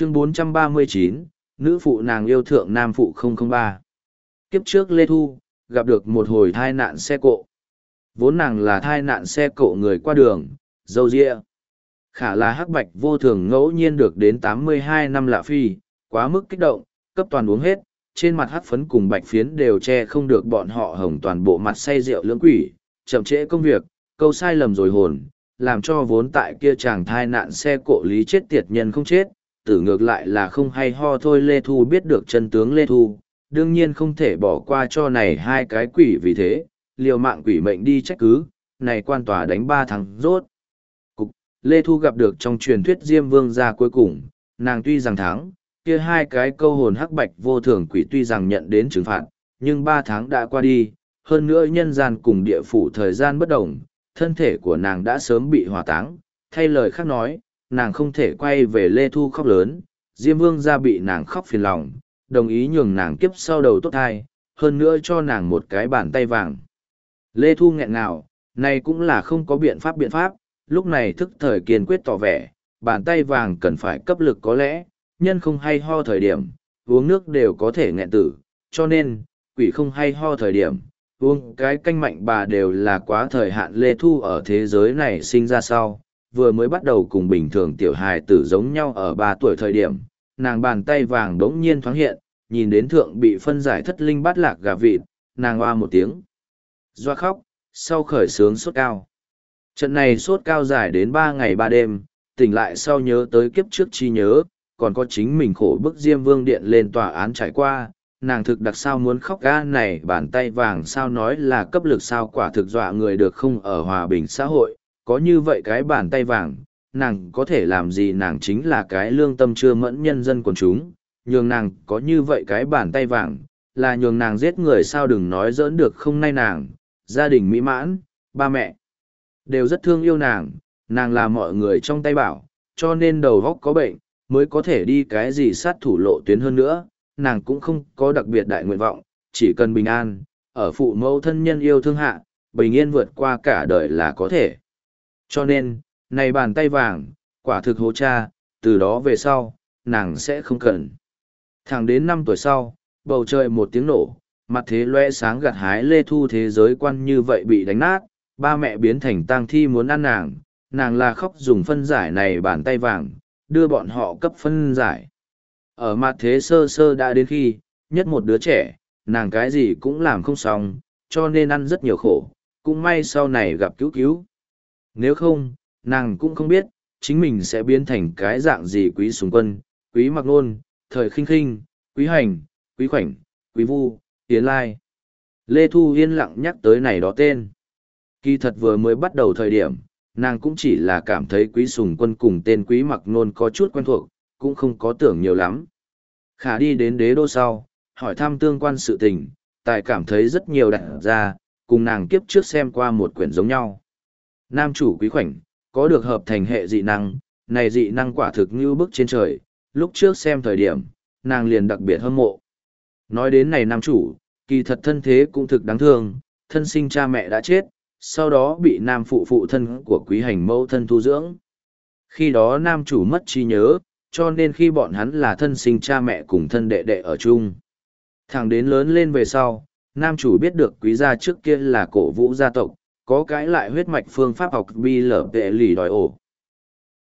chương 439, nữ phụ nàng yêu thượng nam phụ 003. Kiếp trước Lê Thu, gặp được một hồi thai nạn xe cộ. Vốn nàng là thai nạn xe cộ người qua đường, dâu dịa. Khả là hắc bạch vô thường ngẫu nhiên được đến 82 năm lạ phi, quá mức kích động, cấp toàn uống hết, trên mặt hắc phấn cùng bạch phiến đều che không được bọn họ hồng toàn bộ mặt say rượu lưỡng quỷ, chậm trễ công việc, câu sai lầm rồi hồn, làm cho vốn tại kia chàng thai nạn xe cộ lý chết tiệt nhân không chết, tử ngược lại là không hay ho thôi Lê Thu biết được chân tướng Lê Thu, đương nhiên không thể bỏ qua cho này hai cái quỷ vì thế, liều mạng quỷ mệnh đi trách cứ, này quan tòa đánh ba thằng rốt. Cục, Lê Thu gặp được trong truyền thuyết Diêm Vương gia cuối cùng, nàng tuy rằng thắng, kia hai cái câu hồn hắc bạch vô thường quỷ tuy rằng nhận đến trừng phạt, nhưng ba tháng đã qua đi, hơn nữa nhân gian cùng địa phủ thời gian bất đồng, thân thể của nàng đã sớm bị hòa táng, thay lời khác nói, nàng không thể quay về Lê Thu khóc lớn, Diêm Vương ra bị nàng khóc phiền lòng, đồng ý nhường nàng kiếp sau đầu tốt thai, hơn nữa cho nàng một cái bàn tay vàng. Lê Thu nghẹn ngào, này cũng là không có biện pháp biện pháp, lúc này thức thời kiên quyết tỏ vẻ, bàn tay vàng cần phải cấp lực có lẽ, nhân không hay ho thời điểm, uống nước đều có thể nghẹn tử, cho nên, quỷ không hay ho thời điểm, uống cái canh mạnh bà đều là quá thời hạn Lê Thu ở thế giới này sinh ra sau, vừa mới bắt đầu cùng bình thường tiểu hài tử giống nhau ở ba tuổi thời điểm, nàng bàn tay vàng đống nhiên thoáng hiện, nhìn đến thượng bị phân giải thất linh bát lạc gà vịt, nàng hoa một tiếng. Doa khóc, sau khởi sướng sốt cao. Trận này sốt cao dài đến ba ngày ba đêm, tỉnh lại sau nhớ tới kiếp trước chi nhớ, còn có chính mình khổ bức Diêm Vương Điện lên tòa án trải qua, nàng thực đặc sao muốn khóc ga này bàn tay vàng sao nói là cấp lực sao quả thực dọa người được không ở hòa bình xã hội, có như vậy cái bàn tay vàng, nàng có thể làm gì nàng chính là cái lương tâm chưa mẫn nhân dân quần chúng, nhường nàng có như vậy cái bàn tay vàng, là nhường nàng giết người sao đừng nói dỡn được không nay nàng, gia đình mỹ mãn, ba mẹ, đều rất thương yêu nàng, nàng là mọi người trong tay bảo, cho nên đầu góc có bệnh, mới có thể đi cái gì sát thủ lộ tuyến hơn nữa, nàng cũng không có đặc biệt đại nguyện vọng, chỉ cần bình an, ở phụ mẫu thân nhân yêu thương hạ, bình yên vượt qua cả đời là có thể. Cho nên, này bàn tay vàng, quả thực hố cha, từ đó về sau, nàng sẽ không cần. Thẳng đến năm tuổi sau, bầu trời một tiếng nổ, mặt thế loe sáng gặt hái lê thu thế giới quan như vậy bị đánh nát, ba mẹ biến thành tang thi muốn ăn nàng, nàng là khóc dùng phân giải này bàn tay vàng, đưa bọn họ cấp phân giải. Ở mặt thế sơ sơ đã đến khi, nhất một đứa trẻ, nàng cái gì cũng làm không xong, cho nên ăn rất nhiều khổ, cũng may sau này gặp cứu cứu. Nếu không, nàng cũng không biết, chính mình sẽ biến thành cái dạng gì quý súng quân, quý mặc nôn, thời khinh khinh, quý hành, quý khoảnh, quý vu, tiến lai. Lê Thu yên lặng nhắc tới này đó tên. Kỳ thật vừa mới bắt đầu thời điểm, nàng cũng chỉ là cảm thấy quý sùng quân cùng tên quý mặc nôn có chút quen thuộc, cũng không có tưởng nhiều lắm. Khả đi đến đế đô sau, hỏi thăm tương quan sự tình, tài cảm thấy rất nhiều đặt ra, cùng nàng kiếp trước xem qua một quyển giống nhau. Nam chủ quý khoảnh, có được hợp thành hệ dị năng, này dị năng quả thực như bức trên trời, lúc trước xem thời điểm, nàng liền đặc biệt hâm mộ. Nói đến này nam chủ, kỳ thật thân thế cũng thực đáng thương, thân sinh cha mẹ đã chết, sau đó bị nam phụ phụ thân của quý hành mẫu thân thu dưỡng. Khi đó nam chủ mất trí nhớ, cho nên khi bọn hắn là thân sinh cha mẹ cùng thân đệ đệ ở chung. Thẳng đến lớn lên về sau, nam chủ biết được quý gia trước kia là cổ vũ gia tộc, có cái lại huyết mạch phương pháp học bi lở tệ lì đòi ổ,